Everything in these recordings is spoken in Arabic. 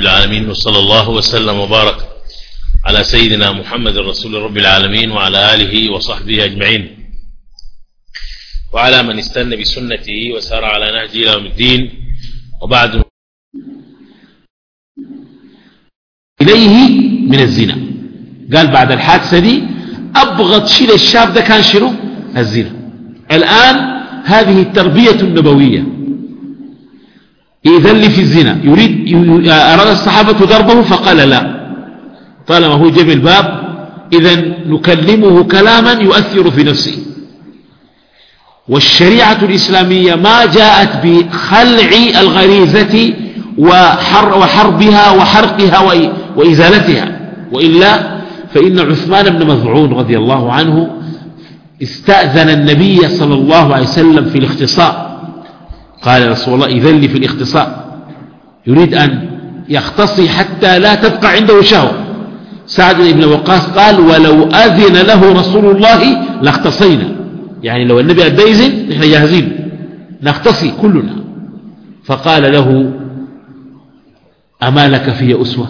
العالمين وصلى الله وسلم وبارك على سيدنا محمد رسول رب العالمين وعلى آله وصحبه أجمعين. وعلى من استنى بسنته وسار على نهجه إلى يوم الدين. وبعد. إليه من الزنا. قال بعد الحادثة دي أبغض شيء للشاب ده كان شنو؟ الزنا. الآن هذه التربية النبوية. اللي في الزنا. يريد أراد الصحابة ضربه فقال لا. طالما هو جاب الباب إذا نكلمه كلاما يؤثر في نفسه. والشريعة الإسلامية ما جاءت بخلع الغريزة وحر وحربها وحرقها وإزالتها. وإلا فإن عثمان بن مذعون رضي الله عنه استأذن النبي صلى الله عليه وسلم في الاختصاء قال رسول الله إذن لي في الاختصاء يريد أن يختصي حتى لا تبقى عنده شهوة. سعد بن وقاص قال ولو أذن له رسول الله لاختصينا. يعني لو النبي أدى إذن نحن جاهزين. نختصي كلنا. فقال له أما لك في أسوة؟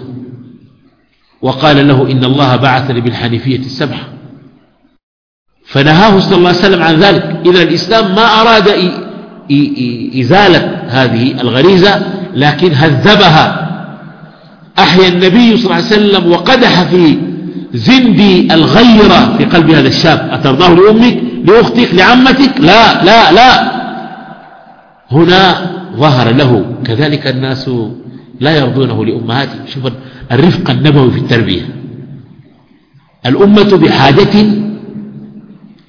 وقال له إن الله بعثني بالحنيفية السبحة فنهاه صلى الله عليه وسلم عن ذلك. إذا الإسلام ما أراد إزالة هذه الغريزة لكن هذبها. أحيا النبي صلى الله عليه وسلم وقدح في زند الغيرة في قلب هذا الشاب. أترضاه لأمك؟ لأختك؟ لعمتك؟ لا لا لا. هنا ظهر له. كذلك الناس لا يرضونه لأمهاتهم. شوف الرفق النبوي في التربية. الأمة بحاجة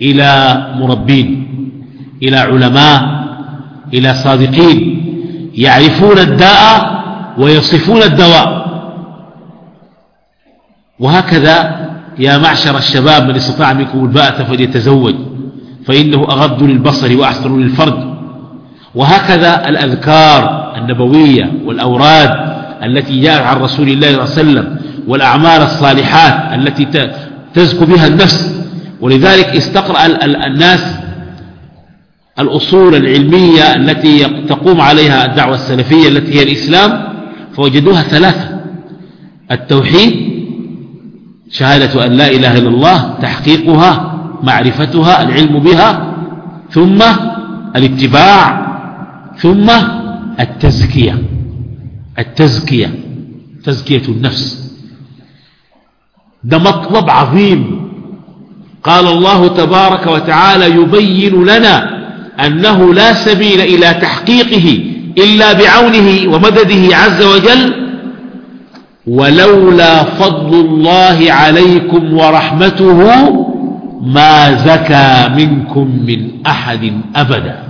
إلى مربين إلى علماء إلى صادقين يعرفون الداء ويصفون الدواء. وهكذا يا معشر الشباب من استطاع منكم الباءة فليتزوج فإنه أغض للبصر وأحسن للفرد وهكذا الأذكار النبوية والأوراد التي جاءت عن رسول الله صلى الله عليه وسلم والأعمال الصالحات التي تزكو بها النفس. ولذلك استقرأ الناس الأصول العلمية التي تقوم عليها الدعوة السلفية التي هي الإسلام فوجدوها ثلاثة. التوحيد شهادة أن لا إله إلا الله تحقيقها معرفتها العلم بها ثم الاتباع ثم التزكية. التزكية تزكية النفس. ده مطلب عظيم. قال الله تبارك وتعالى يبين لنا أنه لا سبيل إلى تحقيقه إلا بعونه ومدده عز وجل ولولا فضل الله عليكم ورحمته ما زكى منكم من أحد أبدا.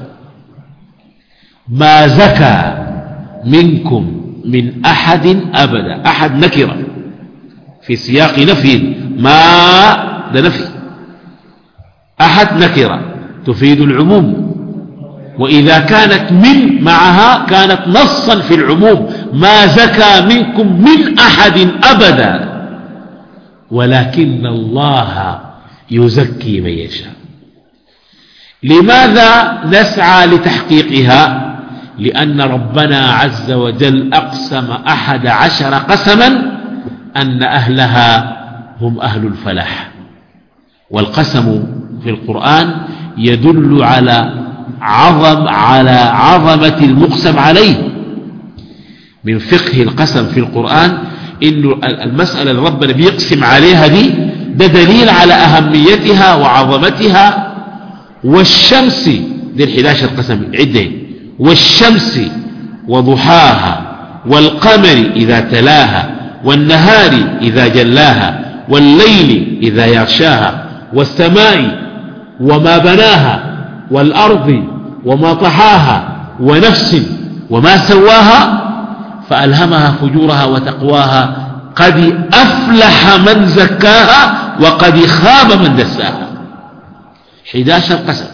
ما زكى منكم من أحد أبدا. أحد نكرة في سياق نفي. ما ده نفي. أحد نكرة تفيد العموم. وإذا كانت من معها كانت نصا في العموم ما زكى منكم من أحد أبدا. ولكن الله يزكي من يشاء. لماذا نسعى لتحقيقها؟ لأن ربنا عز وجل أقسم أحد عشر قسما أن أهلها هم أهل الفلاح. والقسم في القرآن يدل على عظم على عظمة المقسم عليه. من فقه القسم في القرآن إنه المسألة اللي ربنا بيقسم عليها دي ده دليل على أهميتها وعظمتها. والشمس دي الحداشر قسم عدين. والشمس وضحاها والقمر إذا تلاها والنهار إذا جلاها والليل إذا يغشاها والسماء وما بناها والأرض وما طحاها ونفس وما سواها فألهمها فجورها وتقواها قد أفلح من زكاها وقد خاب من دساها. 11 قسم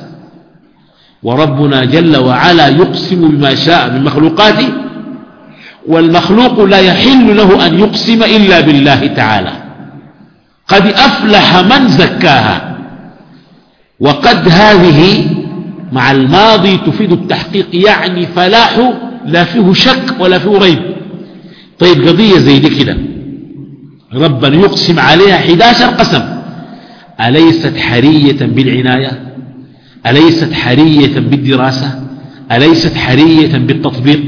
وربنا جل وعلا يقسم بما شاء من مخلوقاته والمخلوق لا يحل له أن يقسم إلا بالله تعالى. قد أفلح من زكاها وقد هذه مع الماضي تفيد التحقيق يعني فلاح لا فيه شك ولا فيه ريب. طيب قضية زي دي كده. ربنا يقسم عليها 11 قسم. أليست حرية بالعناية؟ أليست حرية بالدراسة؟ أليست حرية بالتطبيق؟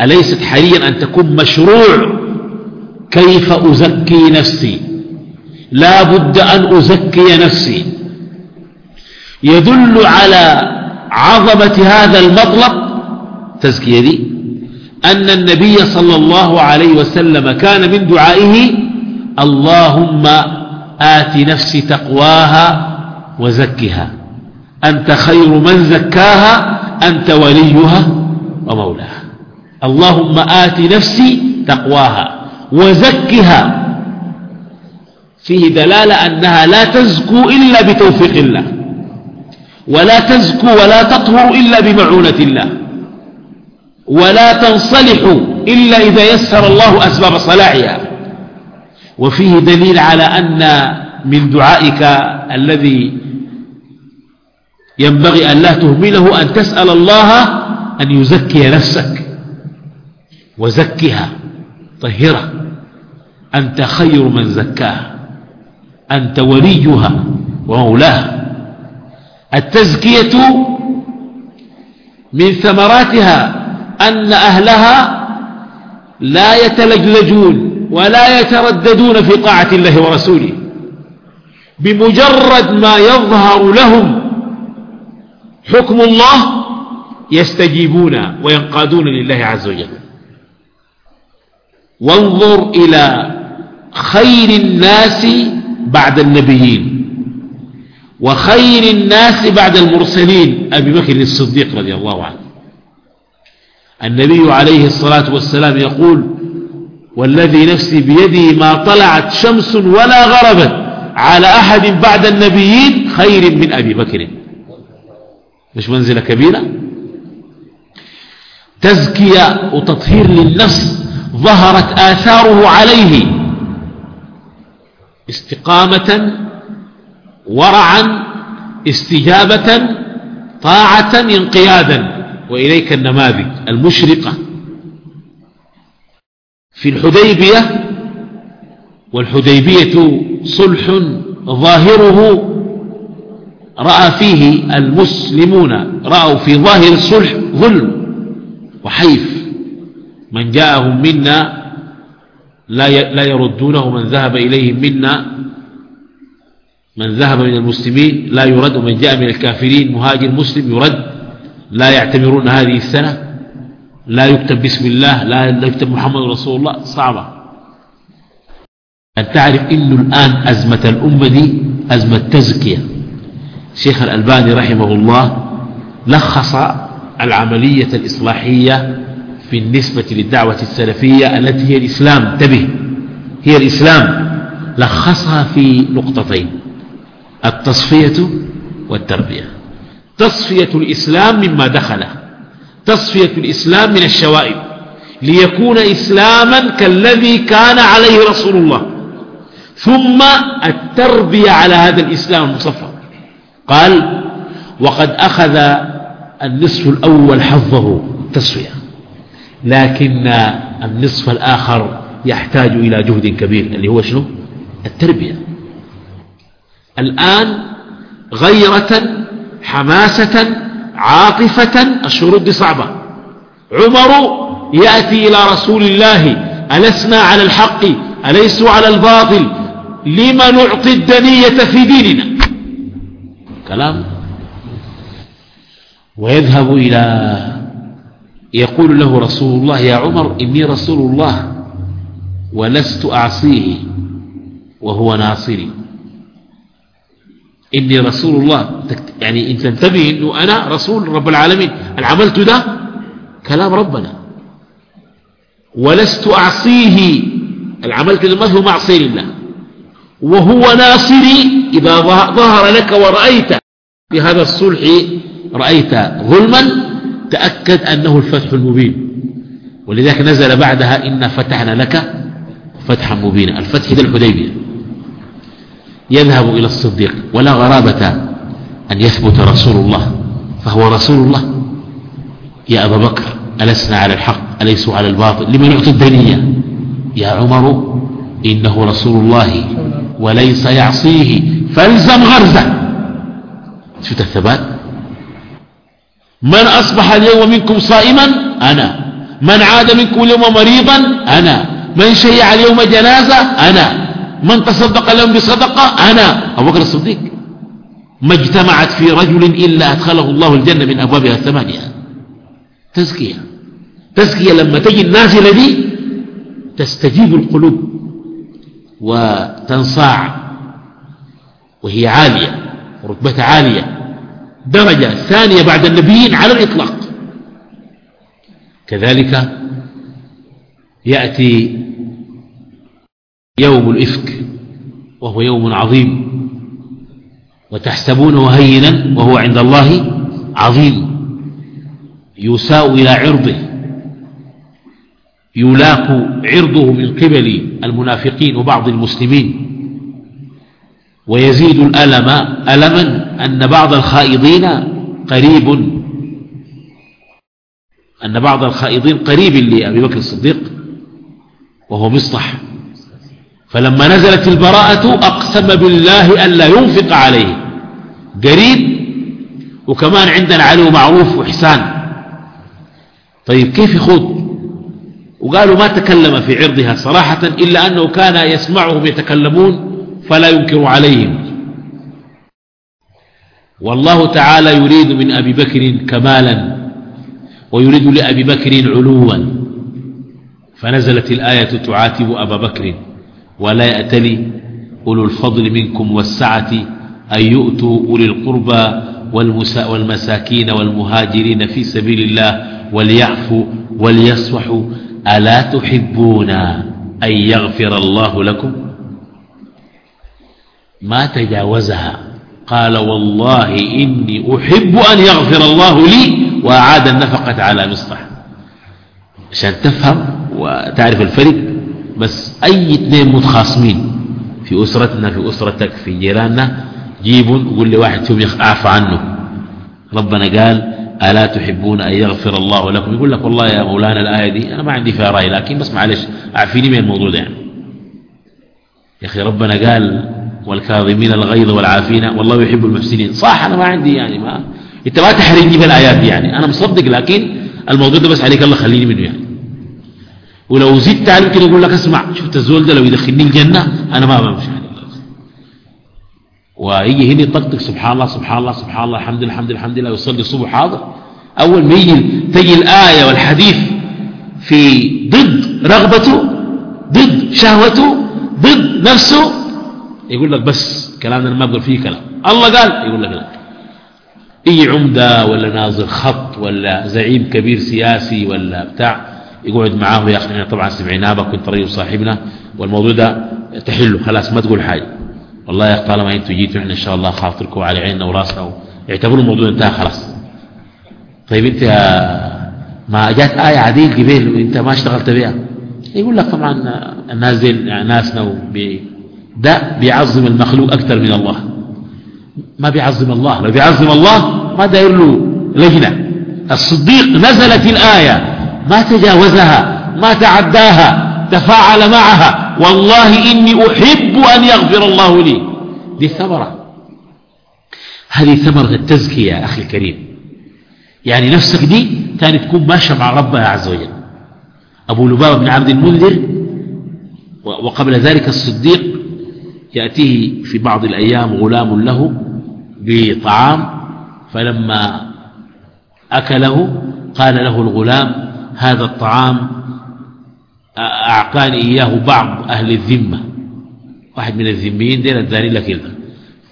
أليست حريا أن تكون مشروع؟ كيف أزكي نفسي؟ لا بد أن أزكي نفسي. يدل على عظمة هذا المطلب تزكية دي أن النبي صلى الله عليه وسلم كان من دعائه اللهم آت نفسي تقواها وزكها أنت خير من زكاها أنت وليها ومولاها اللهم آت نفسي تقواها وزكها. فيه دلالة أنها لا تزكو إلا بتوفيق الله. ولا تزكو ولا تطهر إلا بمعونة الله. ولا تنصلح إلا إذا يسر الله أسباب صلاحها. وفيه دليل على أن من دعائك الذي ينبغي أن لا تهمله أن تسأل الله أن يزكي نفسك. وزكها طهرة أنت خير من زكاها. أنت وليها ومولاها. التزكية من ثمراتها أن أهلها لا يتلجلجون ولا يترددون في طاعة الله ورسوله. بمجرد ما يظهر لهم حكم الله يستجيبون وينقادون لله عز وجل. وانظر إلى خير الناس بعد النبيين. وخير الناس بعد المرسلين. أبي بكر الصديق رضي الله عنه. النبي عليه الصلاة والسلام يقول والذي نفسي بيدي ما طلعت شمس ولا غربت على أحد بعد النبيين خير من أبي بكر. مش منزلة كبيرة؟ تزكية وتطهير للنفس ظهرت آثاره عليه. استقامة ورعا استجابة طاعة انقيادا. وإليك النماذج المشرقة. في الحديبية والحديبية صلح ظاهره. رأى فيه المسلمون رأوا في ظاهر الصلح ظلم وحيف. من جاءهم منا لا يردونه من ذهب إليهم منا. من ذهب من المسلمين لا يرد ومن جاء من الكافرين مهاجر مسلم يرد لا يعتبرون هذه السنة لا يكتب بسم الله لا يكتب محمد رسول الله صعبة. أن تعرف إنه الآن أزمة الأمة دي أزمة تزكية؟ شيخ الألباني رحمه الله لخص العملية الإصلاحية في النسبة للدعوة السلفية التي هي الإسلام. انتبه هي الإسلام. لخصها في نقطتين. التصفية والتربية. تصفية الإسلام مما دخله تصفية الإسلام من الشوائب. ليكون إسلاما كالذي كان عليه رسول الله. ثم التربية على هذا الإسلام المصفى. قال وقد أخذ النصف الأول حظه تصفية لكن النصف الآخر يحتاج إلى جهد كبير اللي هو شنو؟ التربية. الآن غيرة حماسة عاطفة الشروط دي صعبة. عمر يأتي إلى رسول الله ألسنا على الحق أليسوا على الباطل؟ لما نعطي الدنية في ديننا؟ كلام. ويذهب إلى يقول له رسول الله يا عمر إني رسول الله ولست أعصيه وهو ناصري. إني رسول الله. يعني أنت انتبه أنه أنا رسول رب العالمين. العملت ده؟ كلام ربنا. ولست أعصيه. العملت ده؟ ما هو معصي لله. وهو ناصري. إذا ظهر لك ورأيت في هذا الصلح رأيت ظلما تأكد أنه الفتح المبين. ولذلك نزل بعدها إنا فتحنا لك فتحا مبينا. الفتح ذا الحديبية. يذهب إلى الصديق ولا غرابة أن يثبت رسول الله فهو رسول الله. يا أبا بكر ألسنا على الحق أليسوا على الباطل؟ لمن يعطي الدنيا؟ يا عمر إنه رسول الله وليس يعصيه. فالزم غرزة. شفت الثبات؟ من أصبح اليوم منكم صائما؟ أنا. من عاد منكم اليوم مريضا؟ أنا. من شيع اليوم جنازة؟ أنا. من تصدق اليوم بصدقة أنا. أبو بكر الصديق. ما اجتمعت في رجل إلا أدخله الله الجنة من أبوابها الثمانية. تزكية. تزكية لما تجي النازلة دي تستجيب القلوب وتنصاع. وهي عالية. رتبة عالية. درجة ثانية بعد النبيين على الإطلاق. كذلك يأتي يوم الإفك وهو يوم عظيم. وتحسبونه هينا وهو عند الله عظيم. يساء إلى عرضه. يلاك عرضه من قبل المنافقين وبعض المسلمين. ويزيد الألم ألما أن بعض الخائضين قريب. أن بعض الخائضين قريب لأبي بكر الصديق وهو مصطح. فلما نزلت البراءة أقسم بالله ألا ينفق عليه. قريب وكمان عندنا عليه معروف وإحسان. طيب كيف يخوض؟ وقالوا ما تكلم في عرضها صراحة إلا أنه كان يسمعهم يتكلمون فلا ينكر عليهم. والله تعالى يريد من أبي بكر كمالا ويريد لأبي بكر علوا. فنزلت الآية تعاتب أبا بكر. ولا يأتلي أولو الفضل منكم والسعة أن يؤتوا أولي القربى والمساكين والمهاجرين في سبيل الله وليعفوا وليصفحوا. ألا تحبون أن يغفر الله لكم؟ ما تجاوزها. قال والله إني أحب أن يغفر الله لي وأعاد النفقة على مصطح عشان تفهم وتعرف الفرق بس أي اثنين متخاصمين في أسرتنا في أسرتك في جيراننا جيبوا وقول لي واحد فيهم يعفى عنه. ربنا قال ألا تحبون أن يغفر الله لكم؟ يقول لك والله يا مولانا الآية دي أنا ما عندي فيها رأي لكن بس معلش أعفيني من الموضوع ده يعني. يا أخي ربنا قال والكاظمين الغيظ والعافين والله يحب المحسنين. صح أنا ما عندي يعني ما أنت ما تحرجني بالآيات دي يعني. أنا مصدق لكن الموضوع ده بس عليك الله خليني منه يعني. ولو زدت عليه يمكن يقول لك اسمع شفت الزول ده لو يدخلني الجنة أنا ما بمشي ويجي هنا يطقطق سبحان الله سبحان الله سبحان الله الحمد لله الحمد لله الحمد لله ويصلي الصبح حاضر. أول ما يجي تجي الآية والحديث في ضد رغبته ضد شهوته ضد نفسه يقول لك بس كلامنا ما بقول فيه كلام. الله قال يقول لك لا. إي عمدة ولا ناظر خط ولا زعيم كبير سياسي ولا بتاع. يقعد معاه إحنا طبعا سمعناه بك كنت رجل صاحبنا والموضوع ده تحله خلاص ما تقول حاجة. والله يا طالما أنتوا جيتوا إحنا إن شاء الله خاطركم على عيننا وراسنا اعتبروا الموضوع انتهى خلاص. طيب أنت ما جات آية عديل قبيل وانت ما اشتغلت بها؟ يقول لك طبعا الناس دي ناسنا ده بيعظم المخلوق أكثر من الله. ما بيعظم الله لو بيعظم الله ما داير له لجنة. الصديق نزلت الآية. ما تجاوزها ما تعداها تفاعل معها. والله إني أحب أن يغفر الله لي. دي ثمرة. هذه ثمرة التزكية يا أخي الكريم. يعني نفسك دي كانت تكون ماشية مع ربها عز وجل. أبو لبابة بن عبد المنذر وقبل ذلك الصديق يأتيه في بعض الأيام غلام له بطعام فلما أكله قال له الغلام هذا الطعام أعقاني إياه بعض أهل الذمة. واحد من الذميين دين الداني لك كذا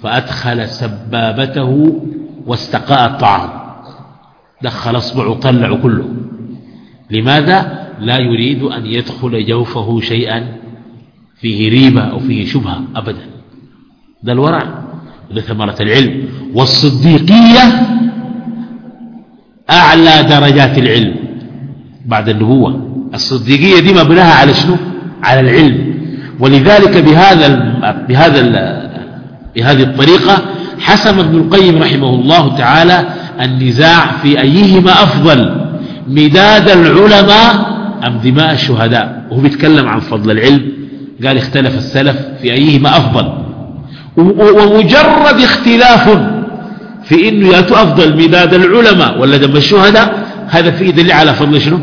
فأدخل سبابته واستقاء الطعام. دخل اصبعه طلع كله. لماذا؟ لا يريد أن يدخل جوفه شيئا فيه ريبة أو فيه شبهة أبدا. ده الورع. ده ثمرة العلم. والصديقية أعلى درجات العلم. بعد النبوة. الصديقية دي مبناها على شنو؟ على العلم. ولذلك بهذا بهذا بهذه الطريقة حسم ابن القيم رحمه الله تعالى النزاع في أيهما أفضل مداد العلماء أم دماء الشهداء؟ وهو بيتكلم عن فضل العلم. قال اختلف السلف في أيهما أفضل. ومجرد اختلاف في إنه ياتوا أفضل مداد العلماء ولا دم الشهداء هذا فيه دليل على فضل شنو؟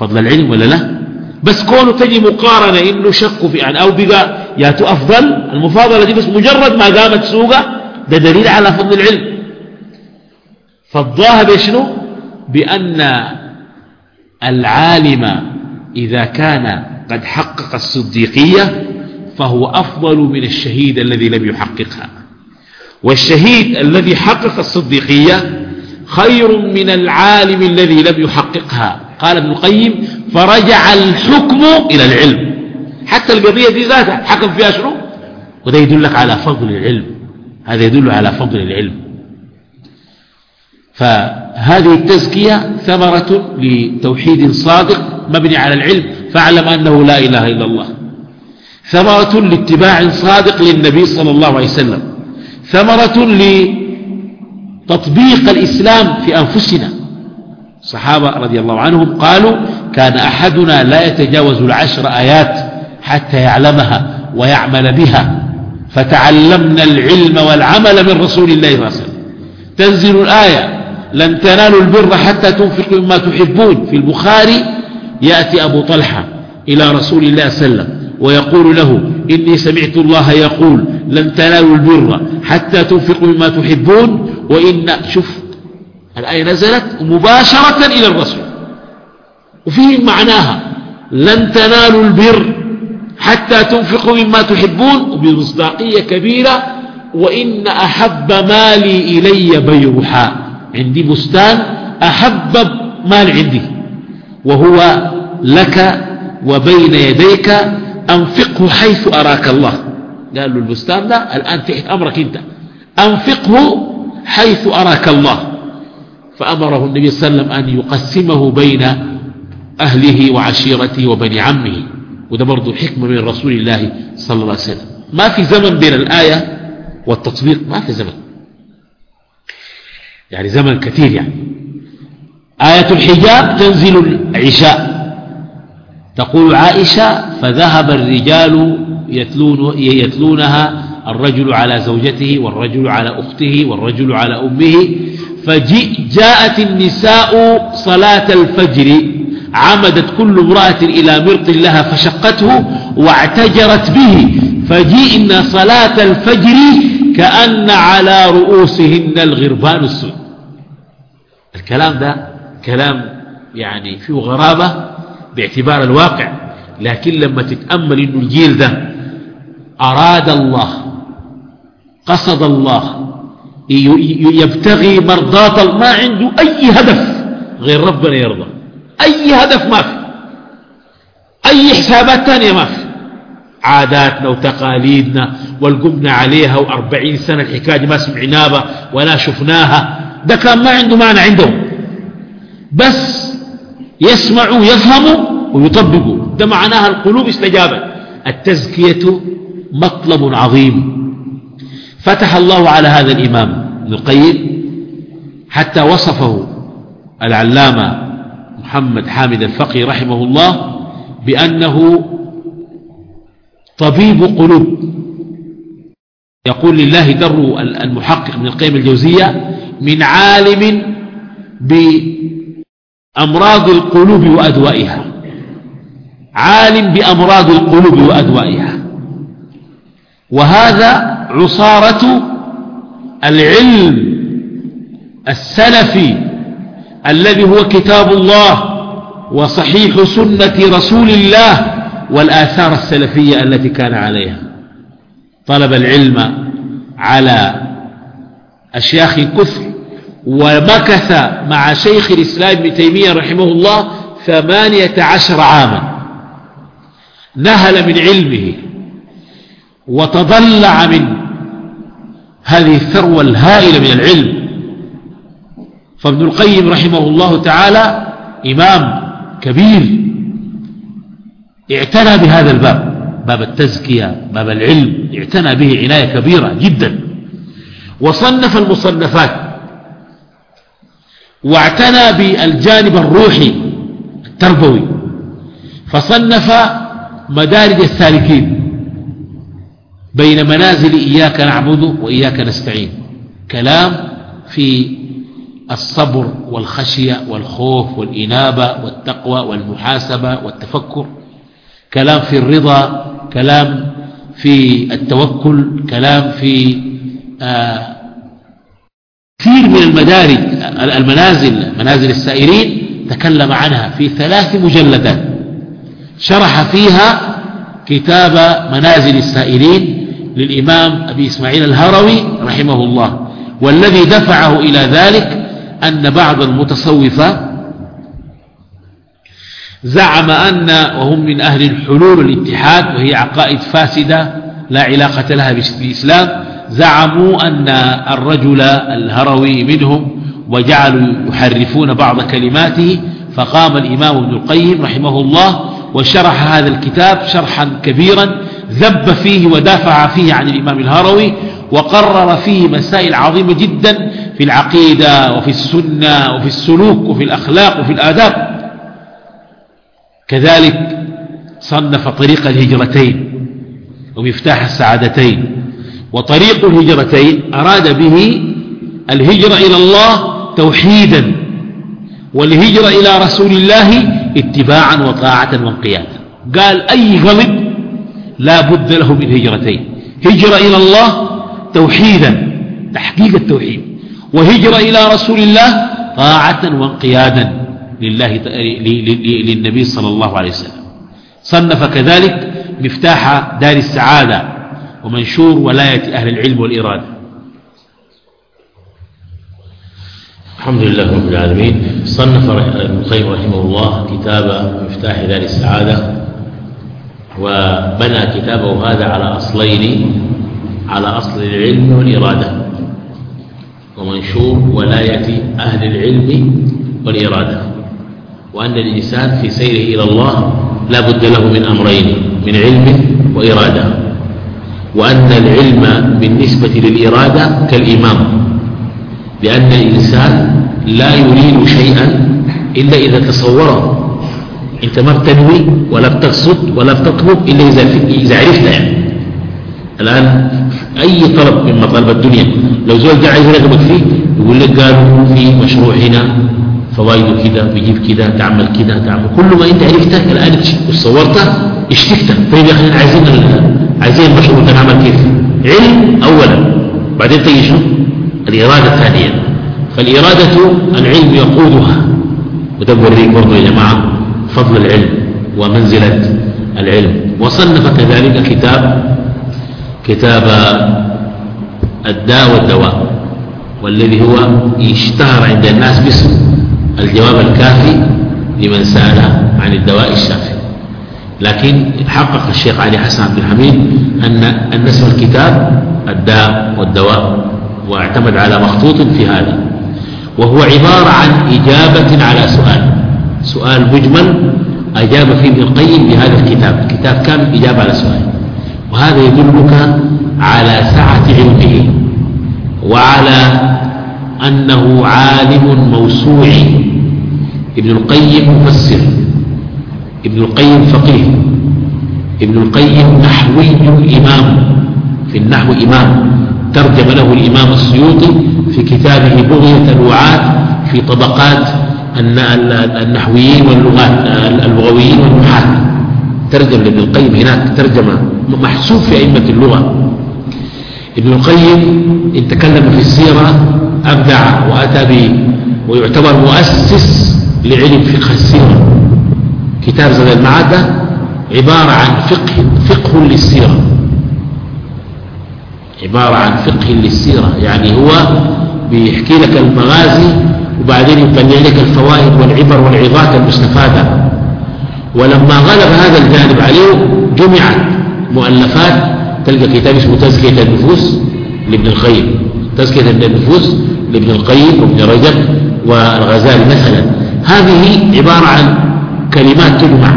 فضل العلم ولا لا؟ بس كونه تجي مقارنة إنه شكوا في يعني أو بقى ياتوا أفضل المفاضلة دي بس مجرد ما قامت سوقة ده دليل على فضل العلم. فالظاهر بشنو؟ بأن العالم إذا كان قد حقق الصديقية فهو أفضل من الشهيد الذي لم يحققها. والشهيد الذي حقق الصديقية خير من العالم الذي لم يحققها. قال ابن القيم فرجع الحكم إلى العلم. حتى القضية دي ذاتها حكم فيها شنو؟ وده يدلك على فضل العلم. هذا يدل على فضل العلم. فهذه التزكية ثمرة لتوحيد صادق مبني على العلم. فاعلم أنه لا إله إلا الله. ثمرة لاتباع صادق للنبي صلى الله عليه وسلم. ثمرة لتطبيق الإسلام في أنفسنا. الصحابة رضي الله عنهم قالوا كان أحدنا لا يتجاوز العشر آيات حتى يعلمها ويعمل بها. فتعلمنا العلم والعمل من رسول الله صلى الله عليه وسلم. تنزل الآية لن تنالوا البر حتى تنفقوا مما تحبون في البخاري يأتي أبو طلحة إلى رسول الله صلى الله عليه وسلم ويقول له إني سمعت الله يقول لن تنالوا البر حتى تنفقوا مما تحبون وإن شوف الآية نزلت مباشرة إلى الرسول. وفيه معناها لن تنالوا البر حتى تنفقوا مما تحبون وبمصداقية كبيرة وإن أحب مالي إلي بيرحاء عندي بستان أحب مال عندي. وهو لك وبين يديك أنفقه حيث أراك الله. قال له البستان ده الآن تحت أمرك أنت. أنفقه حيث أراك الله. فأمره النبي صلى الله عليه وسلم أن يقسمه بين أهله وعشيرته وبني عمه. وده برضو حكمة من رسول الله صلى الله عليه وسلم. ما في زمن بين الآية والتطبيق ما في زمن. يعني زمن كثير يعني. آية الحجاب تنزل العشاء. تقول عائشة فذهب الرجال يتلون يتلونها الرجل على زوجته والرجل على أخته والرجل على أمه. فجاءت النساء صلاة الفجر عمدت كل امرأة إلى مرط لها فشقته واعتجرت به. فجئن صلاة الفجر كأن على رؤوسهن الغربان السود. الكلام ده كلام يعني فيه غرابة باعتبار الواقع لكن لما تتأمل إنه الجيل ده أراد الله قصد الله يبتغي مرضاة ما عنده أي هدف غير ربنا يرضى. أي هدف ما في. أي حسابات تانية ما في. عاداتنا وتقاليدنا والقمنا عليها وأربعين سنة الحكاية ما سمعناها ولا شفناها. ده كان ما عنده معنى عندهم. بس يسمعوا يفهموا ويطبقوا. ده معناها القلوب استجابت التزكية مطلب عظيم. فتح الله على هذا الإمام ابن القيم حتى وصفه العلامة محمد حامد الفقي رحمه الله بأنه طبيب قلوب. يقول لله در المحقق من القيم الجوزية من عالم بأمراض القلوب وأدوائها. عالم بأمراض القلوب وأدوائها. وهذا عصارة العلم السلفي الذي هو كتاب الله وصحيح سنة رسول الله والآثار السلفية التي كان عليها. طلب العلم على أشياخ كثر ومكث مع شيخ الإسلام ابن تيمية رحمه الله ثمانية عشر عاما. نهل من علمه. وتضلع من هذه الثروة الهائلة من العلم. فابن القيم رحمه الله تعالى إمام كبير اعتنى بهذا الباب باب التزكية باب العلم اعتنى به عناية كبيرة جدا. وصنف المصنفات واعتنى بالجانب الروحي التربوي فصنف مدارج السالكين. بين منازل إياك نعبد وإياك نستعين. كلام في الصبر والخشية والخوف والإنابة والتقوى والمحاسبة والتفكر. كلام في الرضا كلام في التوكل كلام في آه كثير من المدارج المنازل منازل السائرين تكلم عنها في ثلاث مجلدات. شرح فيها كتاب منازل السائرين للإمام أبي إسماعيل الهروي رحمه الله والذي دفعه إلى ذلك أن بعض المتصوفة زعم أن وهم من أهل الحلول والاتحاد وهي عقائد فاسدة لا علاقة لها بالإسلام زعموا أن الرجل الهروي منهم وجعلوا يحرفون بعض كلماته فقام الإمام ابن القيم رحمه الله وشرح هذا الكتاب شرحا كبيرا ذب فيه ودافع فيه عن الإمام الهروي وقرر فيه مسائل عظيمة جدا في العقيدة وفي السنة وفي السلوك وفي الأخلاق وفي الآداب. كذلك صنف طريق الهجرتين ومفتاح السعادتين وطريق الهجرتين أراد به الهجرة إلى الله توحيدا والهجرة إلى رسول الله اتباعا وطاعة وانقيادا. قال أي قلب لا بد له من هجرتين. هجرة إلى الله توحيدا تحقيق التوحيد. وهجرة إلى رسول الله طاعة وانقيادا لله للنبي صلى الله عليه وسلم. صنف كذلك مفتاح دار السعادة ومنشور ولاية أهل العلم والإرادة. الحمد لله رب العالمين. صنف ابن القيم رحمه الله كتاب مفتاح دار السعادة. وبنى كتابه هذا على أصلين على أصل العلم والإرادة. ومنشور ولاية أهل العلم والإرادة. وأن الإنسان في سيره إلى الله لا بد له من أمرين من علم وإرادة. وأن العلم بالنسبة للإرادة كالإمام. لأن الإنسان لا يريد شيئا إلا إذا تصوره. أنت ما بتنوي ولا بتقصد ولا بتطلب إلا إذا, إذا عرفت يعني. الآن أي طلب من مطالب الدنيا. لو زول جاء عايز رقمك فيه يقول لك قالوا في مشروع هنا فوائده كده بيجيب كده تعمل كده تعمل. كل ما أنت عرفته الآن وصورته اشتكته. طيب يا أخي عايزين عايزين المشروع ده نعمل كيف؟ علم اولا. بعدين تيجي شو الإرادة ثانيا فالإرادة العلم يقودها. وده بوريك برضه يا جماعة. فضل العلم ومنزلة العلم. وصنف كذلك كتاب كتاب الداء والدواء والذي هو اشتهر عند الناس باسم الجواب الكافي لمن سأل عن الدواء الشافي لكن حقق الشيخ علي حسن عبد الحميد أن أن اسم الكتاب الداء والدواء واعتمد على مخطوط في هذا. وهو عبارة عن إجابة على سؤال. سؤال مجمل أجاب فيه ابن القيم بهذا الكتاب. الكتاب كان إجابة على سؤال. وهذا يدلك على سعة علمه وعلى أنه عالم موسوعي ابن القيم مفسر. ابن القيم فقيه. ابن القيم نحوي إمام في النحو إمام. ترجم له الإمام السيوطي في كتابه بغية الوعاة في طبقات النحويين واللغات اللغويين والنحاة ترجم لابن القيم هناك ترجمة محسوب في أئمة اللغة. ابن القيم إن تكلم في السيرة أبدع وأتى به ويعتبر مؤسس لعلم فقه السيرة. كتاب زاد المعادة عبارة عن فقه فقه للسيرة. عبارة عن فقه للسيرة. يعني هو بيحكي لك المغازي وبعدين يطلع لك الفوائد والعبر والعظات المستفادة. ولما غلب هذا الجانب عليه جمعت مؤلفات تلقى كتاب اسمه تزكية النفوس لابن القيم. تزكية النفوس لابن القيم وابن رجب والغزالي مثلا. هذه عبارة عن كلمات تجمع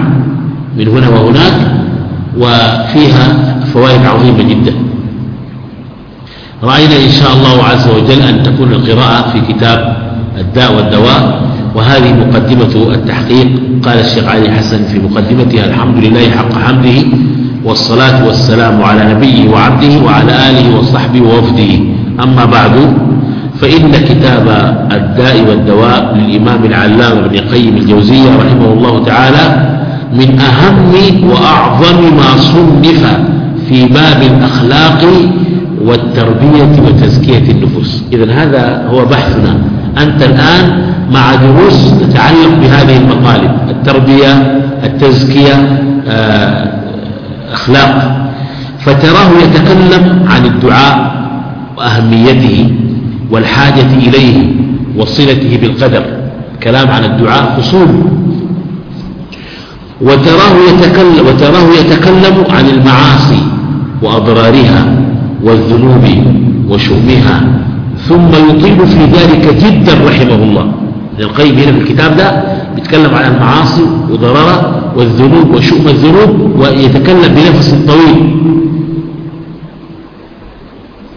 من هنا وهناك وفيها فوائد عظيمة جدا. رأينا إن شاء الله عز وجل أن تكون القراءة في كتاب الداء والدواء وهذه مقدمة التحقيق. قال الشيخ علي حسن في مقدمتها الحمد لله حق حمده والصلاة والسلام على نبيه وعبده وعلى آله وصحبه ووفده. أما بعد فإن كتاب الداء والدواء للإمام العلامة ابن قيم الجوزية رحمه الله تعالى من أهم وأعظم ما صنف في باب الأخلاق والتربية وتزكية النفوس. إذا هذا هو بحثنا. أنت الآن مع دروس تتعلق بهذه المطالب التربية التزكية آه، أخلاق. فتراه يتكلم عن الدعاء وأهميته والحاجة إليه وصلته بالقدر. كلام عن الدعاء فصول وتراه يتكلم, وتراه يتكلم عن المعاصي وأضرارها والذنوب وشؤمها. ثم يطيل في ذلك جدا رحمه الله. ابن القيم هنا في الكتاب ده بيتكلم عن المعاصي وضررها والذنوب وشؤم الذنوب ويتكلم بنفس طويل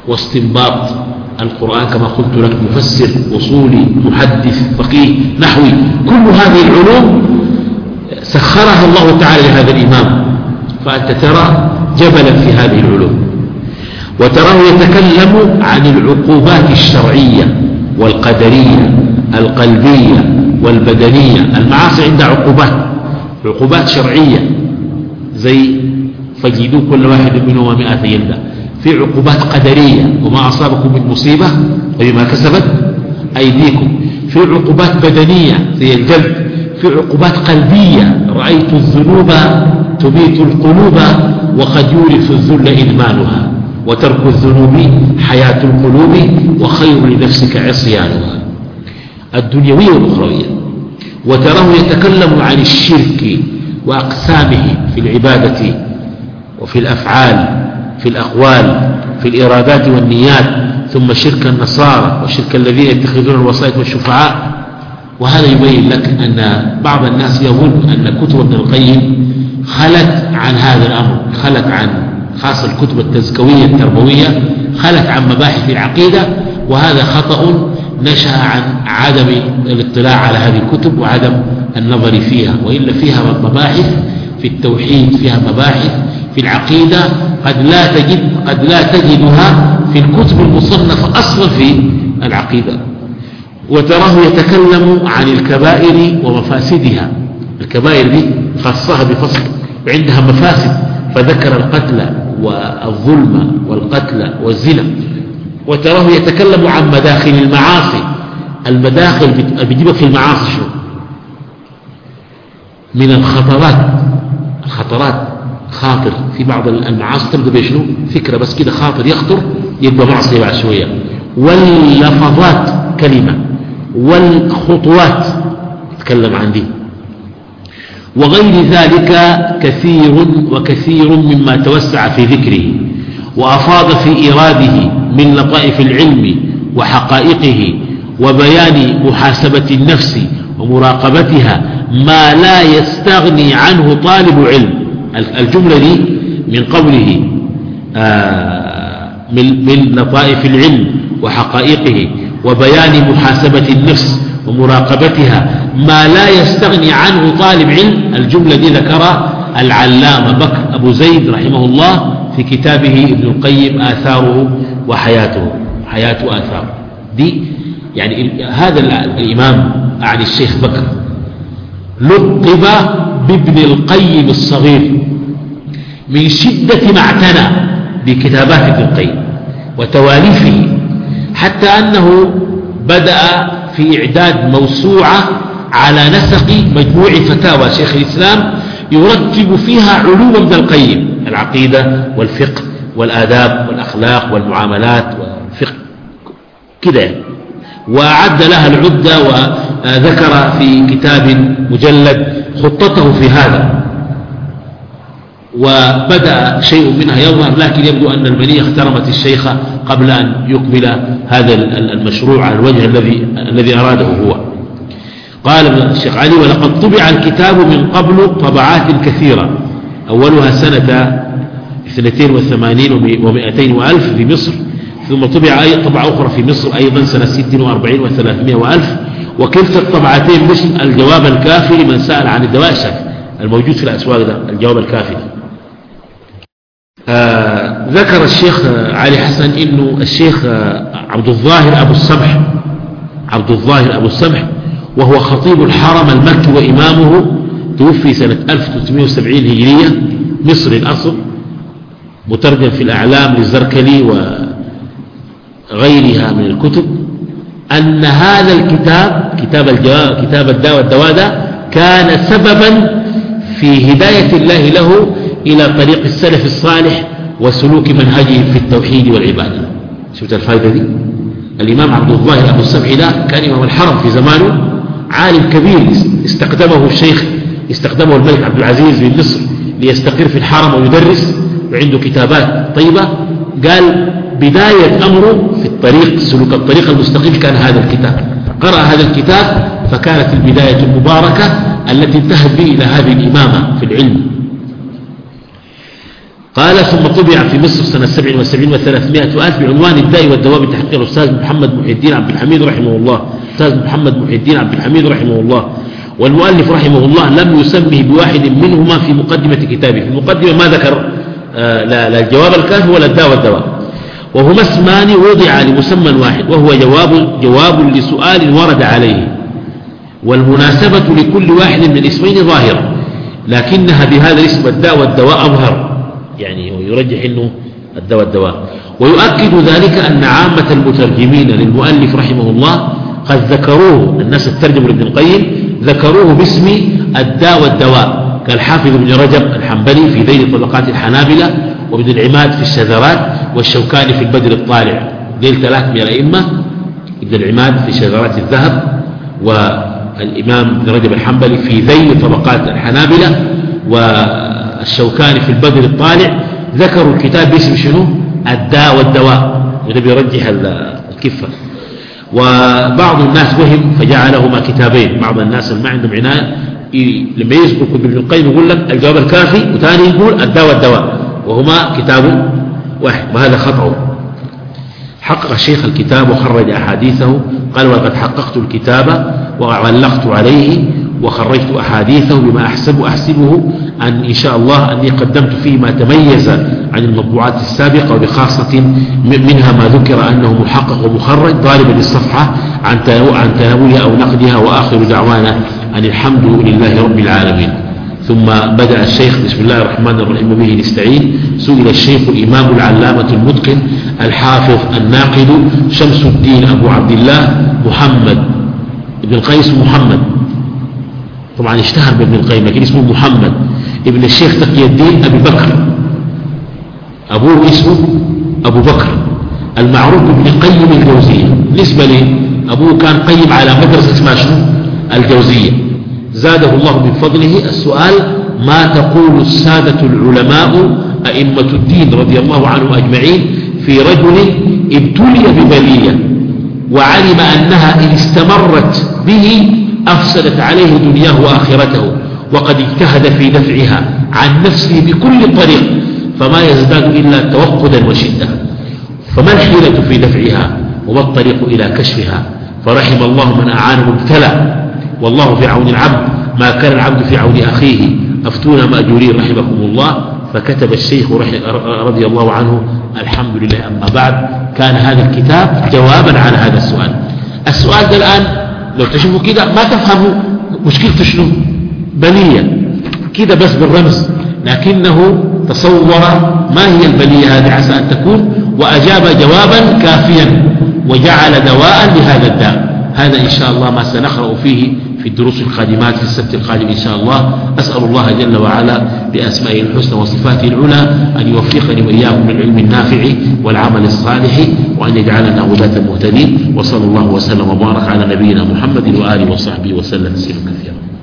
واستنباط القرآن كما قلت لك مفسر وصولي محدث فقيه نحوي. كل هذه العلوم سخرها الله تعالى لهذا الإمام. فأنت ترى جبلا في هذه العلوم. وتراه يتكلم عن العقوبات الشرعية والقدرية القلبية والبدنية المعاصي عندها عقوبات عقوبات شرعية. زي فجدوا كل واحد منهما مئة جلدة في عقوبات قدرية وما أصابكم من مصيبة بما كسبت أيديكم. في عقوبات بدنية زي الجلد في عقوبات قلبية رأيت الذنوب تميت القلوب وقد يورث الذل إدمانها. وترك الذنوب حياة القلوب وخير لنفسك عصيانها. الدنيوية والأخروية. وتراه يتكلم عن الشرك وأقسامه في العبادة وفي الأفعال في الأقوال في الإرادات والنيات ثم شرك النصارى وشرك الذين يتخذون الوسائط والشفعاء. وهذا يبين لك أن بعض الناس يظن أن كتب ابن القيم خلت عن هذا الأمر خلت عن خاصة الكتب التزكوية التربوية خلت عن مباحث العقيدة وهذا خطأ نشأ عن عدم الاطلاع على هذه الكتب وعدم النظر فيها وإلا فيها مباحث في التوحيد فيها مباحث في العقيدة قد لا تجد قد لا تجدها في الكتب المصنفة أصلا في العقيدة. وتراه يتكلم عن الكبائر ومفاسدها. الكبائر دي خاصها بفصل وعندها مفاسد فذكر القتل والظلم والقتل والزنا. وتراه يتكلم عن مداخل المعاصي. المداخل بتجيبك في المعاصي شو من الخطرات. الخطرات. خاطر. في بعض المعاصي تبدأ بشنو؟ فكرة بس كده خاطر يخطر يبقى معصية بعد شوية. واللفظات كلمة. والخطوات. يتكلم عن دي. وغير ذلك كثير وكثير مما توسع في ذكره وأفاض في إيراده من لطائف العلم وحقائقه وبيان محاسبة النفس ومراقبتها ما لا يستغني عنه طالب علم. الجملة دي من قوله آه، من لطائف العلم وحقائقه وبيان محاسبة النفس ومراقبتها ما لا يستغني عنه طالب علم الجملة دي ذكرها العلامة بكر أبو زيد رحمه الله في كتابه ابن القيم آثاره وحياته حياة آثاره. دي يعني هذا الإمام أعني الشيخ بكر. لقب بابن القيم الصغير من شدة ما اعتنى بكتابات ابن القيم وتواليفه حتى أنه بدأ في إعداد موسوعة على نسق مجموع فتاوى شيخ الإسلام يرتب فيها علوم ابن القيم العقيدة والفقه والآداب والأخلاق والمعاملات والفقه كده يعني. وأعد لها العدة وذكر في كتاب مجلد خطته في هذا. وبدأ شيء منها يظهر لكن يبدو أن المنية اخترمت الشيخ قبل أن يكمل هذا المشروع على الوجه الذي الذي أراده هو. قال الشيخ علي ولقد طبع الكتاب من قبل طبعات كثيرة أولها سنة 82 و200 وألف في مصر ثم طبع أي طبعة أخرى في مصر أيضا سنة 46 و300 وألف وكلتا الطبعتين باسم الجواب الكافي لمن سأل عن الدواء الموجود في الأسواق ده الجواب الكافي. آه ذكر الشيخ علي حسن إنه الشيخ عبد الظاهر أبو السمح عبد الظاهر أبو السمح وهو خطيب الحرم المكي وإمامه توفي سنة 1370 هجرية مصري الأصل مترجم في الأعلام للزركلي وغيرها من الكتب أن هذا الكتاب كتاب كتاب الدواء والدواء ده كان سببا في هداية الله له إلى طريق السلف الصالح وسلوك منهجهم في التوحيد والعبادة. شفت الفائدة دي؟ الإمام عبد الظاهر أبو السبع ده كان إمام الحرم في زمانه. عالم كبير استخدمه الشيخ استخدمه الملك عبد العزيز في مصر ليستقر في الحرم ويدرس وعنده كتابات طيبة. قال بداية أمره في الطريق سلوك الطريق المستقيم كان هذا الكتاب. قرأ هذا الكتاب فكانت البداية المباركة التي انتهت به إلى هذه الإمامة في العلم. قال ثم طبع في مصر سنة 77 و300 ألف بعنوان الداء والدواء بتحقيق الأستاذ محمد محي الدين عبد الحميد رحمه الله. أستاذ محمد محي الدين عبد الحميد رحمه الله والمؤلف رحمه الله لم يسمه بواحد منهما في مقدمة كتابه. في المقدمة ما ذكر آه لا, لا الجواب الكافي ولا الداء والدواء. وهما اسمان وضع لمسمى واحد وهو جواب, جواب لسؤال ورد عليه. والمناسبة لكل واحد من الاسمين ظاهرة لكنها بهذا الاسم الداء والدواء أظهر. يعني ويرجح أنه الدواء الدواء ويؤكد ذلك أن عامة المترجمين للمؤلف رحمه الله قد ذكروه الناس الترجم لابن القيم ذكروه باسم الداء والدواء كالحافظ ابن رجب الحنبلي في ذيل طبقات الحنابلة وابن العماد في الشذرات والشوكاني في البدر الطالع. ذيل ثلاث من الأئمة ابن العماد في شذرات الذهب والإمام ابن رجب الحنبلي في ذيل طبقات الحنابلة والشوكاني في البدر الطالع. ذكروا الكتاب باسم شنو؟ الداء والدواء. وده بيرجح الكفة. وبعض الناس وهم فجعلهما كتابين. بعض الناس اللي ما عندهم عناية. لما يذكر ابن القيم يقول لك الجواب الكافي وثاني يقول الدواء والدواء وهما كتاب واحد وهذا خطأ. حقق الشيخ الكتاب وخرج أحاديثه قال ولقد حققت الكتاب وعلقت عليه وخرجت أحاديثه بما أحسب أحسبه أن إن شاء الله أني قدمت فيه ما تميز عن المطبوعات السابقة وبخاصة منها ما ذكر أنه محقق ومخرج ضاربا للصفحة عن عن تناولها أو نقدها وآخر دعوانا أن الحمد لله رب العالمين. ثم بدأ الشيخ بسم الله الرحمن الرحيم به نستعين. سئل الشيخ الإمام العلامة المتقن الحافظ الناقد شمس الدين أبو عبد الله محمد ابن القيس محمد. طبعا اشتهر بابن القيم لكن اسمه محمد. ابن الشيخ تقي الدين أبي بكر. أبوه اسمه أبو بكر. المعروف بابن قيم الجوزية. بالنسبة لي أبوه كان قيم على مدرسة اسمها شنو؟ الجوزية. زاده الله من فضله السؤال ما تقول السادة العلماء أئمة الدين رضي الله عنهم أجمعين في رجل ابتلي ببلية وعلم أنها إن استمرت به أفسدت عليه دنياه وآخرته وقد اجتهد في دفعها عن نفسه بكل طريق فما يزداد إلا توقدا وشدة. فما الحيلة في دفعها وما الطريق إلى كشفها؟ فرحم الله من أعان مبتلى والله في عون العبد ما كان العبد في عون أخيه. أفتونا مأجورين رحمكم الله فكتب الشيخ رضي الله عنه الحمد لله أما بعد. كان هذا الكتاب جوابا عن هذا السؤال. السؤال ده الآن لو تشوفوا كده ما تفهموا مشكلته شنو. بلية كده بس بالرمز. لكنه تصور ما هي البلية هذه عسى أن تكون وأجاب جوابا كافيا وجعل دواء لهذا الداء. هذا إن شاء الله ما سنقرأ فيه في الدروس القادمات في السبت القادم إن شاء الله. أسأل الله جل وعلا بأسمائه الحسنى وصفاته العلى أن يوفقني وإياكم للعلم النافع والعمل الصالح وأن يجعلنا هداة المهتدين وصلى الله وسلم وبارك على نبينا محمد وآله وصحبه وسلم. تسليما كثيرا.